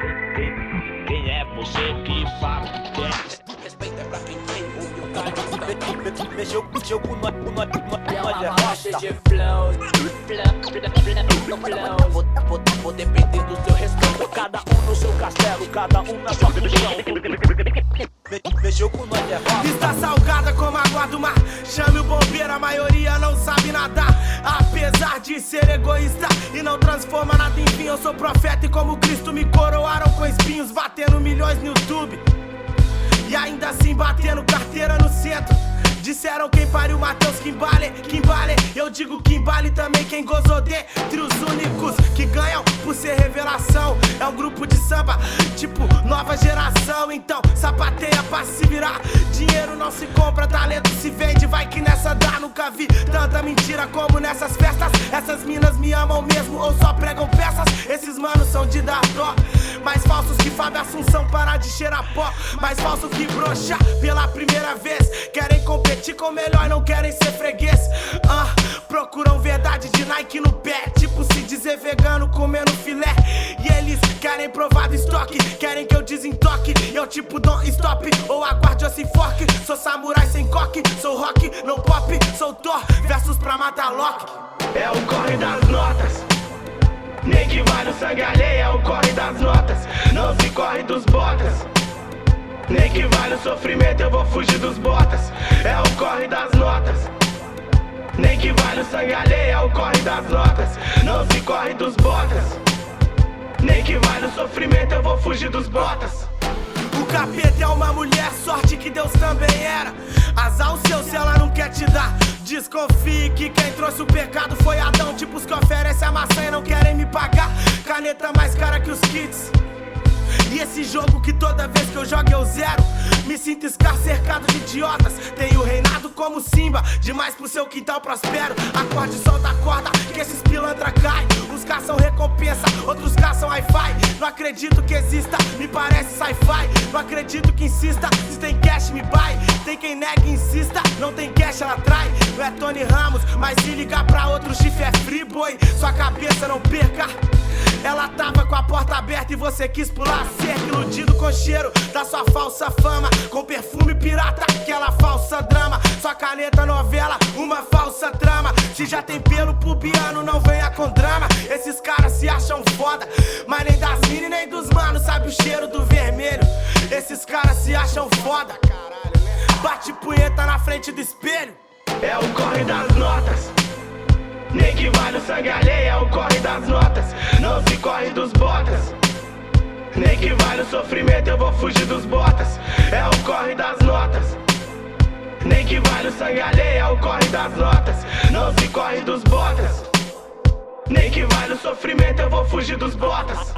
Quem, quem é você que fala quer? Respeita pra quem tem humildade. Mexeu, com com nós, com nós, É nós é uma rocha rasta. de flow. Flow, flow, flow. Vou depender do seu respeito. Cada um no seu castelo, cada um na sua função. Nós é. Está salgada como água do mar. Chame o bombeiro, a maioria não sabe nadar. Apesar de ser egoísta e não transforma nada em fim, eu sou profeta e como Cristo me coroaram com espinhos, batendo milhões no YouTube. E ainda assim batendo carteira no centro. Disseram quem pariu Mateus Kimbale, Kimbale. Eu digo Kimbale também quem gozou de entre os únicos que ganham por ser revelação. É um grupo de samba, tipo nova geração. Então sapateia pra se virar. Dinheiro não se compra, talento se vende. Vai que nessa dá, nunca vi tanta mentira como nessas festas. Essas minas me amam mesmo ou só pregam peças. Esses manos são de dar dó. Mais falsos que Fábio Assunção parar de cheirar pó. Mais falso que broxa pela primeira vez. Querem competir com o melhor, não querem ser freguês. Ah, procuram verdade de Nike no pé. Tipo se dizer vegano comendo filé. Querem provar do estoque. Querem que eu desentoque. Eu tipo dom stop ou aguarde ou se enfoque. Sou samurai sem coque. Sou rock, não pop. Sou Thor versus pra matar Loki. É o corre das notas. Nem que vai no sangue alheio, é o corre das notas. Não se corre dos botas. Nem que vai no sofrimento, eu vou fugir dos botas. É o corre das notas. Nem que vai no sangue alheio, é o corre das notas. Não se corre dos botas. Nem que vai no sofrimento, eu vou fugir dos botas. O capeta é uma mulher, sorte que Deus também era. Azar o seu se ela não quer te dar. Desconfie que quem trouxe o pecado foi Adão. Tipo os que oferecem a maçã e não querem me pagar. Caneta mais cara que os kits. E esse jogo que toda vez que eu jogo eu zero. Me sinto Scar cercado de idiotas. Tenho reinado como Simba Demais pro seu quintal prospero. Acorde, solta a corda que esses pilantra cai Uns caçam recompensa, outros caçam Wi-Fi Não acredito que exista, me parece sci-fi. Não acredito que insista, se tem cash me buy. Tem quem nega e insista, não tem cash ela trai. Não é Tony Ramos, mas se ligar pra outro chifre é free boy. Sua cabeça não perca. Ela tava com a porta aberta e você quis pular cerca, iludido com o cheiro da sua falsa fama. Com perfume pirata, aquela falsa drama. Sua caneta novela, uma falsa trama. Se já tem pelo pubiano, não venha com drama. Esses caras se acham foda, mas nem das mini nem dos manos sabe o cheiro do vermelho. Esses caras se acham foda, bate punheta na frente do espelho. É o corre das notas. Nem que vai no sangue alheio, é o corre das notas. Não se corre dos botas. Nem que vai no sofrimento, eu vou fugir dos botas. É o corre das notas. Nem que vai no sangue alheio, é o corre das notas. Não se corre dos botas. Nem que vai no sofrimento, eu vou fugir dos botas.